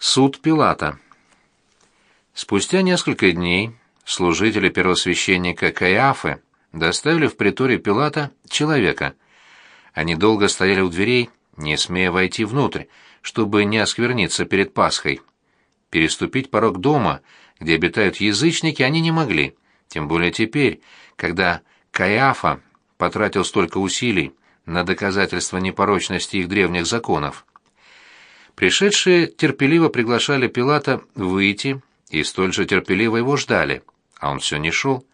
Суд Пилата. Спустя несколько дней служители первосвященника Каиафы доставили в приторе Пилата человека. Они долго стояли у дверей, не смея войти внутрь, чтобы не оскверниться перед Пасхой. Переступить порог дома, где обитают язычники, они не могли, тем более теперь, когда Каиафа потратил столько усилий на доказательство непорочности их древних законов. Пришедшие терпеливо приглашали Пилата выйти и столь же терпеливо его ждали, а он все не шел.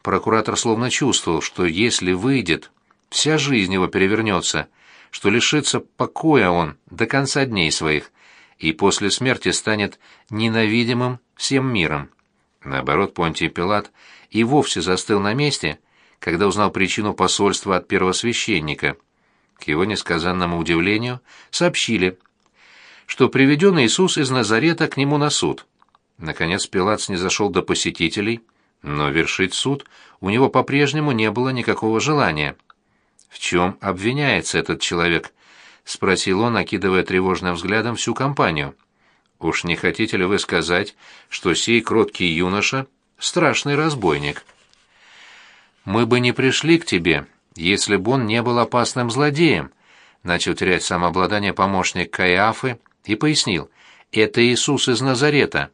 Прокуратор словно чувствовал, что если выйдет, вся жизнь его перевернется, что лишится покоя он до конца дней своих и после смерти станет ненавидимым всем миром. Наоборот, Понтий Пилат и вовсе застыл на месте, когда узнал причину посольства от первосвященника. К его несказанному удивлению сообщили – что приведен Иисус из Назарета к нему на суд. Наконец Пилат не зашел до посетителей, но вершить суд у него по-прежнему не было никакого желания. «В чем обвиняется этот человек?» — спросил он, окидывая тревожным взглядом всю компанию. «Уж не хотите ли вы сказать, что сей кроткий юноша — страшный разбойник?» «Мы бы не пришли к тебе, если бы он не был опасным злодеем», — начал терять самообладание помощник Каиафы, и пояснил, «Это Иисус из Назарета.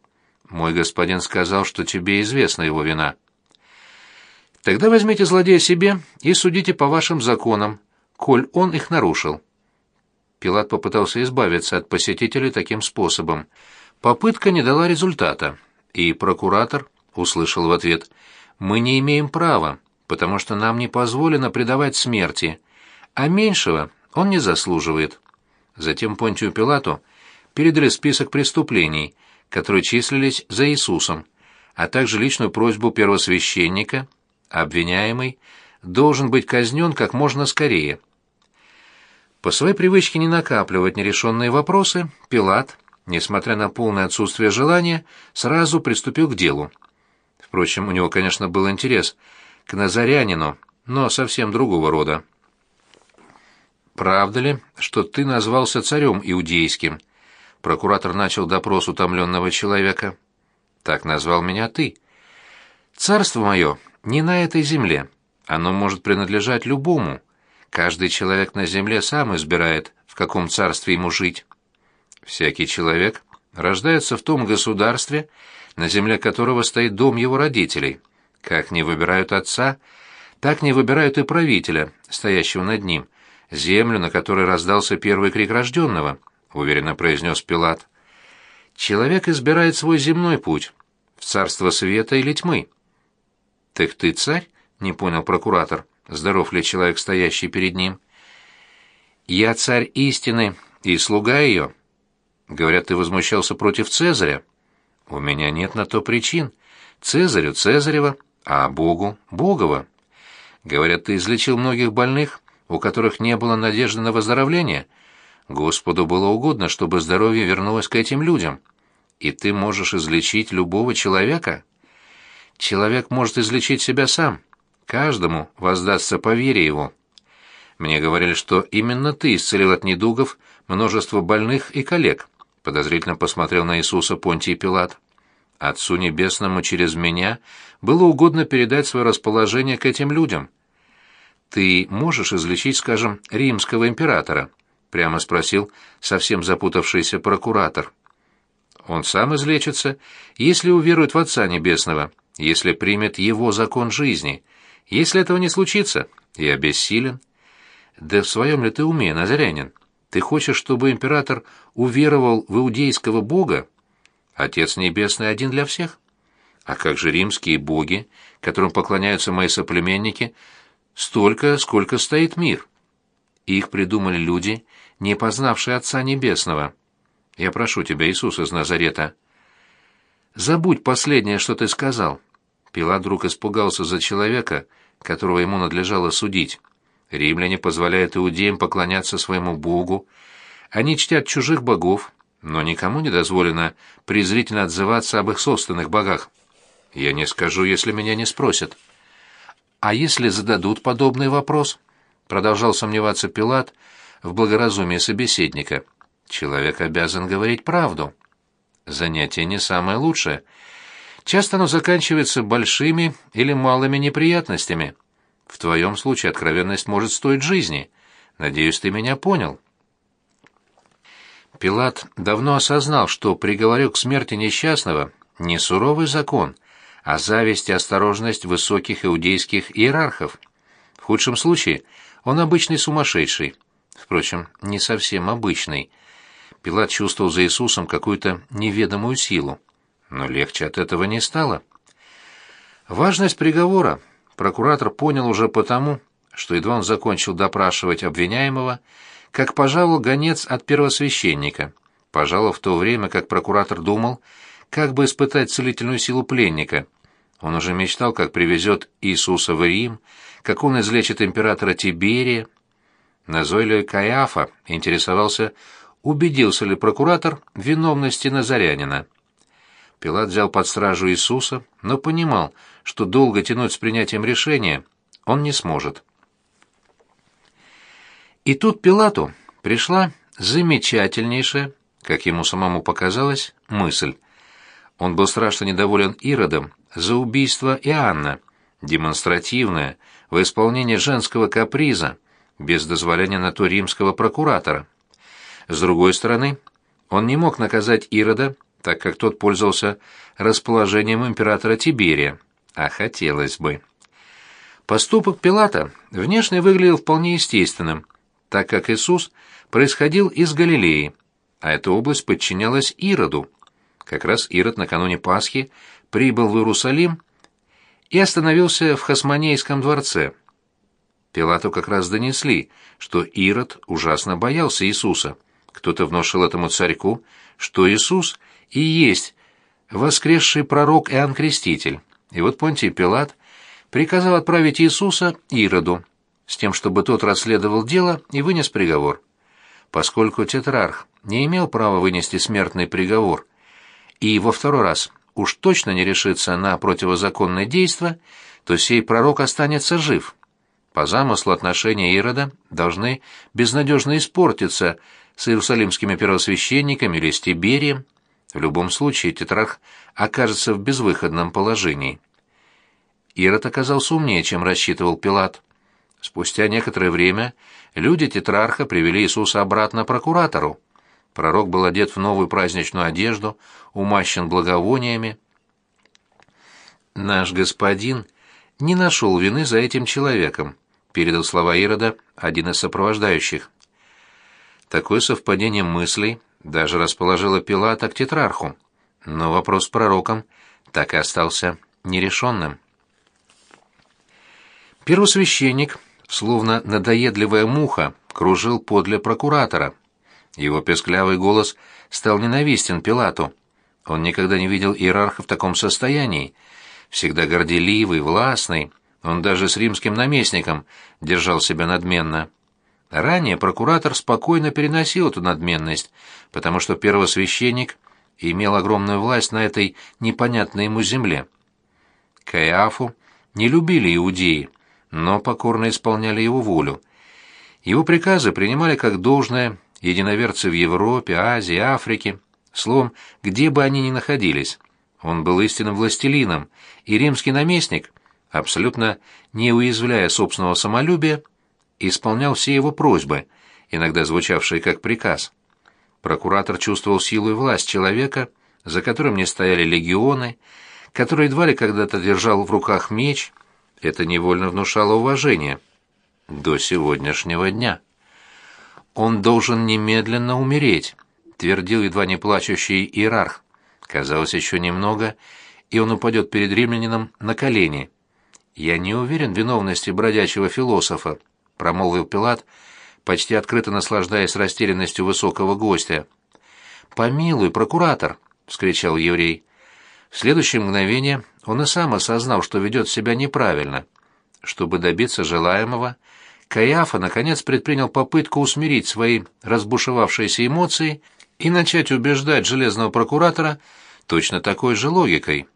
Мой господин сказал, что тебе известна его вина». «Тогда возьмите злодея себе и судите по вашим законам, коль он их нарушил». Пилат попытался избавиться от посетителей таким способом. Попытка не дала результата, и прокуратор услышал в ответ, «Мы не имеем права, потому что нам не позволено предавать смерти, а меньшего он не заслуживает». Затем Понтию Пилату передали список преступлений, которые числились за Иисусом, а также личную просьбу первосвященника, обвиняемый должен быть казнен как можно скорее. По своей привычке не накапливать нерешенные вопросы, Пилат, несмотря на полное отсутствие желания, сразу приступил к делу. Впрочем, у него, конечно, был интерес к назарянину, но совсем другого рода. «Правда ли, что ты назвался царем иудейским?» Прокуратор начал допрос утомленного человека. «Так назвал меня ты. Царство мое не на этой земле. Оно может принадлежать любому. Каждый человек на земле сам избирает, в каком царстве ему жить. Всякий человек рождается в том государстве, на земле которого стоит дом его родителей. Как не выбирают отца, так не выбирают и правителя, стоящего над ним, землю, на которой раздался первый крик рожденного — уверенно произнес Пилат. Человек избирает свой земной путь, в царство света или тьмы. Так ты царь? не понял прокуратор. Здоров ли человек, стоящий перед ним? Я царь истины и слуга ее. Говорят, ты возмущался против Цезаря. У меня нет на то причин. Цезарю Цезарева, а Богу Богова. Говорят, ты излечил многих больных, у которых не было надежды на выздоровление. Господу было угодно, чтобы здоровье вернулось к этим людям. И ты можешь излечить любого человека? Человек может излечить себя сам. Каждому воздастся по вере его. Мне говорили, что именно ты исцелил от недугов множество больных и коллег. Подозрительно посмотрел на Иисуса Понтий Пилат. Отцу Небесному через меня было угодно передать свое расположение к этим людям. Ты можешь излечить, скажем, римского императора? Прямо спросил совсем запутавшийся прокуратор. Он сам излечится, если уверует в Отца Небесного, если примет его закон жизни. Если этого не случится, я бессилен. Да в своем ли ты уме, Назарянин? Ты хочешь, чтобы император уверовал в иудейского бога? Отец Небесный один для всех. А как же римские боги, которым поклоняются мои соплеменники, столько, сколько стоит мир? Их придумали люди, не познавший Отца Небесного. Я прошу тебя, Иисус из Назарета, забудь последнее, что ты сказал. Пилат вдруг испугался за человека, которого ему надлежало судить. Римляне позволяют иудеям поклоняться своему Богу. Они чтят чужих богов, но никому не дозволено презрительно отзываться об их собственных богах. Я не скажу, если меня не спросят. А если зададут подобный вопрос? Продолжал сомневаться Пилат, в благоразумии собеседника. Человек обязан говорить правду. занятие не самое лучшее. Часто оно заканчивается большими или малыми неприятностями. В твоем случае откровенность может стоить жизни. Надеюсь, ты меня понял. Пилат давно осознал, что приговорю к смерти несчастного не суровый закон, а зависть и осторожность высоких иудейских иерархов. В худшем случае он обычный сумасшедший. Впрочем, не совсем обычный. Пилат чувствовал за Иисусом какую-то неведомую силу, но легче от этого не стало. Важность приговора прокуратор понял уже потому, что едва он закончил допрашивать обвиняемого, как пожаловал гонец от первосвященника. Пожалуй, в то время, как прокуратор думал, как бы испытать целительную силу пленника. Он уже мечтал, как привезет Иисуса в Рим, как он излечит императора Тиберия. Назойливый Каиафа интересовался, убедился ли прокуратор в виновности Назарянина. Пилат взял под стражу Иисуса, но понимал, что долго тянуть с принятием решения он не сможет. И тут Пилату пришла замечательнейшая, как ему самому показалось, мысль. Он был страшно недоволен Иродом за убийство Иоанна, демонстративное, в исполнении женского каприза, без дозволения на то римского прокуратора. С другой стороны, он не мог наказать Ирода, так как тот пользовался расположением императора Тиберия, а хотелось бы. Поступок Пилата внешне выглядел вполне естественным – так как Иисус происходил из Галилеи, а эта область подчинялась Ироду. Как раз Ирод накануне Пасхи прибыл в Иерусалим и остановился в Хасмонейском дворце. Пилату как раз донесли, что Ирод ужасно боялся Иисуса. Кто-то внушил этому царьку, что Иисус и есть воскресший пророк Иоанн Креститель. И вот Понтий Пилат приказал отправить Иисуса Ироду, с тем, чтобы тот расследовал дело и вынес приговор. Поскольку тетрарх не имел права вынести смертный приговор, и во второй раз уж точно не решится на противозаконное действо, то сей пророк останется жив. По замыслу отношения Ирода должны безнадежно испортиться с иерусалимскими первосвященниками или с Тиберием. В любом случае тетрарх окажется в безвыходном положении. Ирод оказался умнее, чем рассчитывал Пилат. Спустя некоторое время люди тетрарха привели Иисуса обратно прокуратору. Пророк был одет в новую праздничную одежду, умащен благовониями. «Наш господин не нашел вины за этим человеком», — передал слова Ирода один из сопровождающих. Такое совпадение мыслей даже расположило Пилата к тетрарху, но вопрос с пророком так и остался нерешенным. Первосвященник словно надоедливая муха, кружил подле прокуратора. Его песклявый голос стал ненавистен Пилату. Он никогда не видел иерарха в таком состоянии. Всегда горделивый, властный, он даже с римским наместником держал себя надменно. Ранее прокуратор спокойно переносил эту надменность, потому что первосвященник имел огромную власть на этой непонятной ему земле. Каиафу не любили иудеи, но покорно исполняли его волю. Его приказы принимали как должное единоверцы в Европе, Азии, Африке, словом, где бы они ни находились. Он был истинным властелином, и римский наместник, абсолютно не уязвляя собственного самолюбия, исполнял все его просьбы, иногда звучавшие как приказ. Прокуратор чувствовал силу и власть человека, за которым не стояли легионы, который едва ли когда-то держал в руках меч — это невольно внушало уважение. До сегодняшнего дня. «Он должен немедленно умереть», — твердил едва не плачущий иерарх. Казалось, еще немного, и он упадет перед римлянином на колени. «Я не уверен в виновности бродячего философа», — промолвил Пилат, почти открыто наслаждаясь растерянностью высокого гостя. «Помилуй, прокуратор!» — вскричал еврей. В следующее мгновение он и сам осознал, что ведет себя неправильно. Чтобы добиться желаемого, Каиафа наконец предпринял попытку усмирить свои разбушевавшиеся эмоции и начать убеждать железного прокуратора точно такой же логикой.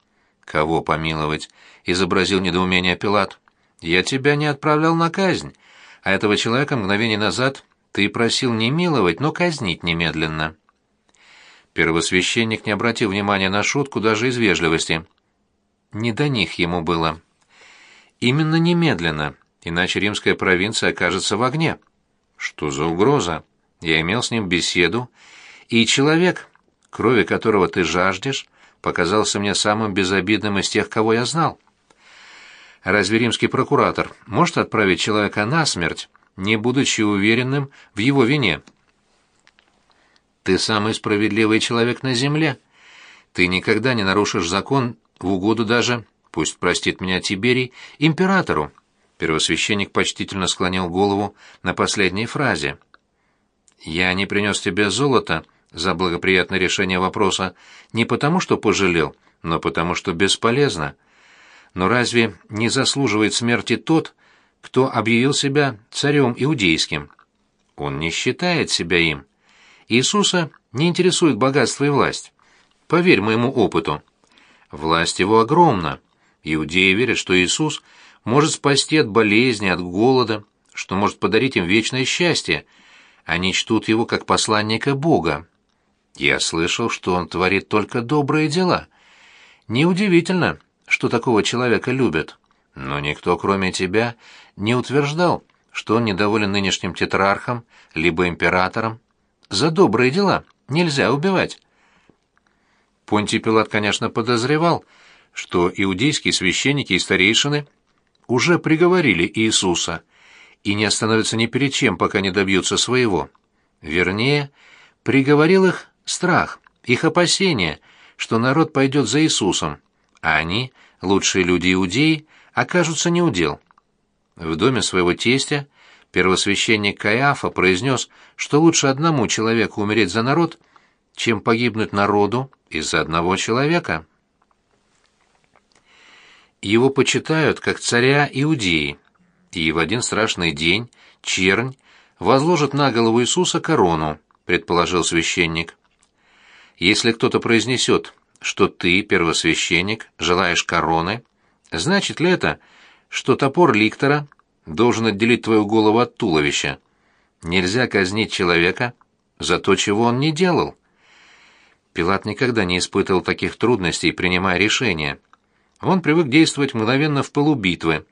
«Кого помиловать?» — изобразил недоумение Пилат. «Я тебя не отправлял на казнь, а этого человека мгновение назад ты просил не миловать, но казнить немедленно». Первосвященник не обратил внимания на шутку даже из вежливости. Не до них ему было. Именно немедленно, иначе римская провинция окажется в огне. Что за угроза? Я имел с ним беседу, и человек, крови которого ты жаждешь, показался мне самым безобидным из тех, кого я знал. Разве римский прокуратор может отправить человека на смерть, не будучи уверенным в его вине? Ты самый справедливый человек на земле. Ты никогда не нарушишь закон в угоду даже, пусть простит меня Тиберий, императору. Первосвященник почтительно склонил голову на последней фразе. Я не принес тебе золото за благоприятное решение вопроса не потому, что пожалел, но потому, что бесполезно. Но разве не заслуживает смерти тот, кто объявил себя царем иудейским? Он не считает себя им. Иисуса не интересует богатство и власть. Поверь моему опыту. Власть его огромна. Иудеи верят, что Иисус может спасти от болезни, от голода, что может подарить им вечное счастье. Они чтут его как посланника Бога. Я слышал, что он творит только добрые дела. Неудивительно, что такого человека любят. Но никто, кроме тебя, не утверждал, что он недоволен нынешним тетрархом, либо императором. За добрые дела нельзя убивать. Понтий Пилат, конечно, подозревал, что иудейские священники и старейшины уже приговорили Иисуса и не остановятся ни перед чем, пока не добьются своего. Вернее, приговорил их страх, их опасение, что народ пойдет за Иисусом, а они, лучшие люди иудеи, окажутся неудел. В доме своего тестя первосвященник Каиафа произнес, что лучше одному человеку умереть за народ, чем погибнуть народу из-за одного человека. Его почитают как царя Иудеи, и в один страшный день чернь возложит на голову Иисуса корону, предположил священник. Если кто-то произнесет, что ты, первосвященник, желаешь короны, значит ли это, что топор ликтора должен отделить твою голову от туловища? Нельзя казнить человека за то, чего он не делал. Пилат никогда не испытывал таких трудностей, принимая решения. Он привык действовать мгновенно в пылу битвы.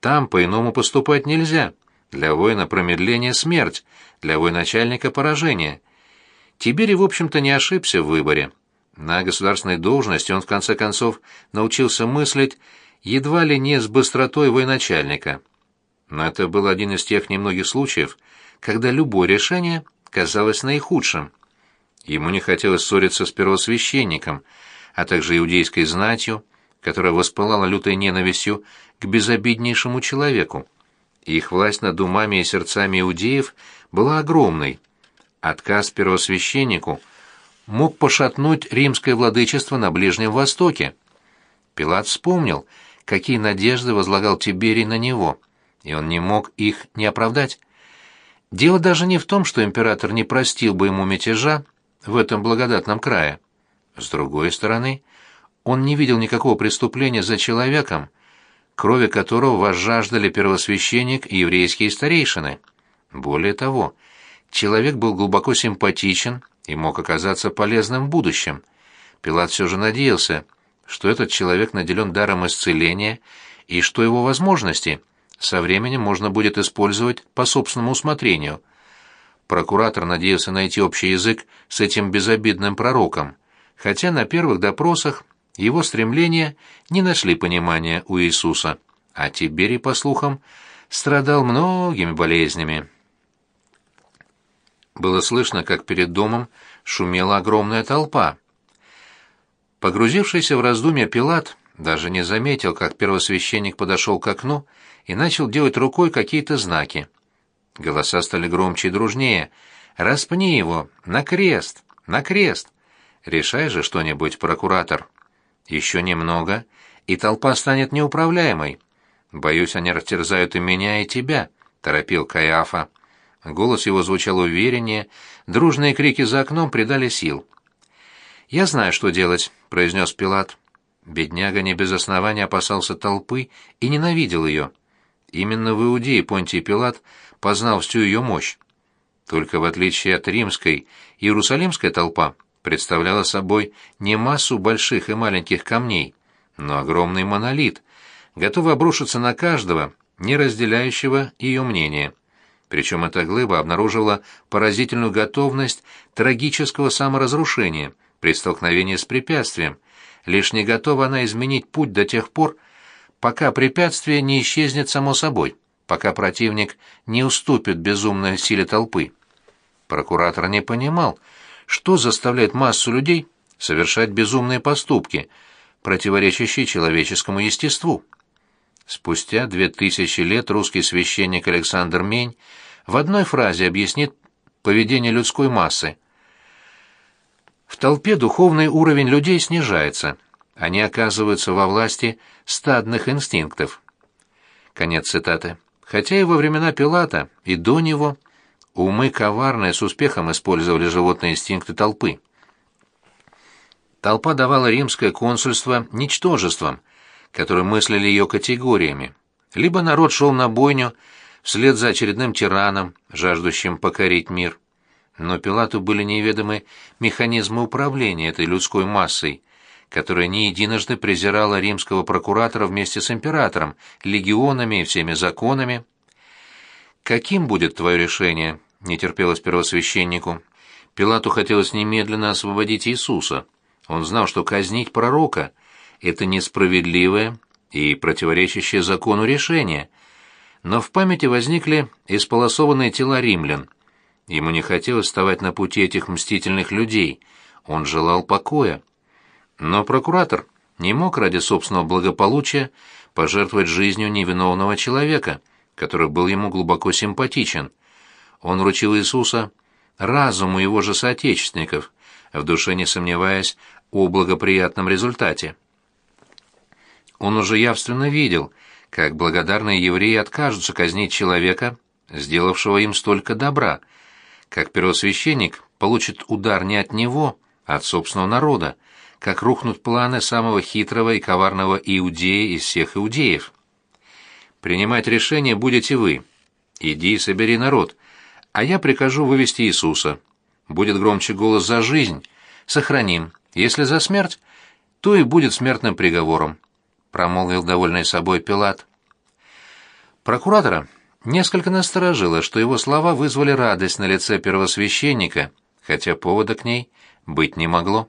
Там по-иному поступать нельзя. Для воина промедление — смерть, для военачальника — поражение. Тиберий, в общем-то, не ошибся в выборе. На государственной должности он, в конце концов, научился мыслить едва ли не с быстротой военачальника. Но это был один из тех немногих случаев, когда любое решение казалось наихудшим. Ему не хотелось ссориться с первосвященником, а также иудейской знатью, которая воспылала лютой ненавистью к безобиднейшему человеку. Их власть над умами и сердцами иудеев была огромной. Отказ первосвященнику мог пошатнуть римское владычество на Ближнем Востоке. Пилат вспомнил, какие надежды возлагал Тиберий на него, и он не мог их не оправдать. Дело даже не в том, что император не простил бы ему мятежа в этом благодатном крае. С другой стороны, он не видел никакого преступления за человеком, крови которого возжаждали первосвященник и еврейские старейшины. Более того, человек был глубоко симпатичен и мог оказаться полезным в будущем. Пилат все же надеялся, что этот человек наделен даром исцеления и что его возможности со временем можно будет использовать по собственному усмотрению. Прокуратор надеялся найти общий язык с этим безобидным пророком, хотя на первых допросах его стремления не нашли понимания у Иисуса, а Тиберий, по слухам, страдал многими болезнями. Было слышно, как перед домом шумела огромная толпа. Погрузившийся в раздумья Пилат даже не заметил, как первосвященник подошел к окну и начал делать рукой какие-то знаки. Голоса стали громче и дружнее. «Распни его! На крест! На крест! Решай же что-нибудь, прокуратор!» Еще немного, и толпа станет неуправляемой. Боюсь, они растерзают и меня, и тебя, торопил Каиафа. Голос его звучал увереннее, дружные крики за окном придали сил. «Я знаю, что делать», — произнес Пилат. Бедняга не без основания опасался толпы и ненавидел ее. Именно в Иудее Понтий Пилат познал всю ее мощь. Только в отличие от римской, иерусалимская толпа представляла собой не массу больших и маленьких камней, но огромный монолит, готовый обрушиться на каждого, не разделяющего ее мнение. Причем эта глыба обнаруживала поразительную готовность трагического саморазрушения при столкновении с препятствием. Лишь не готова она изменить путь до тех пор, пока препятствие не исчезнет само собой, пока противник не уступит безумной силе толпы. Прокуратор не понимал, что заставляет массу людей совершать безумные поступки, противоречащие человеческому естеству. Спустя две тысячи лет русский священник Александр Мень в одной фразе объяснит поведение людской массы. В толпе духовный уровень людей снижается, они оказываются во власти стадных инстинктов. Конец цитаты. Хотя и во времена Пилата, и до него, умы коварные с успехом использовали животные инстинкты толпы. Толпа давала римское консульство ничтожеством, которые мыслили ее категориями. Либо народ шел на бойню вслед за очередным тираном, жаждущим покорить мир. Но Пилату были неведомы механизмы управления этой людской массой, которая не единожды презирала римского прокуратора вместе с императором, легионами и всеми законами. «Каким будет твое решение?» — не терпелось первосвященнику. Пилату хотелось немедленно освободить Иисуса. Он знал, что казнить пророка — это несправедливое и противоречащее закону решение. Но в памяти возникли исполосованные тела римлян. Ему не хотелось вставать на пути этих мстительных людей. Он желал покоя. Но прокуратор не мог ради собственного благополучия пожертвовать жизнью невиновного человека, который был ему глубоко симпатичен. Он вручил Иисуса разуму его же соотечественников, в душе не сомневаясь о благоприятном результате. Он уже явственно видел, как благодарные евреи откажутся казнить человека, сделавшего им столько добра, как первосвященник получит удар не от него, а от собственного народа, как рухнут планы самого хитрого и коварного иудея из всех иудеев. Принимать решение будете вы. Иди и собери народ, а я прикажу вывести Иисуса. Будет громче голос за жизнь. Сохраним. Если за смерть, то и будет смертным приговором, промолвил довольный собой Пилат. Прокуратора несколько насторожило, что его слова вызвали радость на лице первосвященника, хотя повода к ней быть не могло.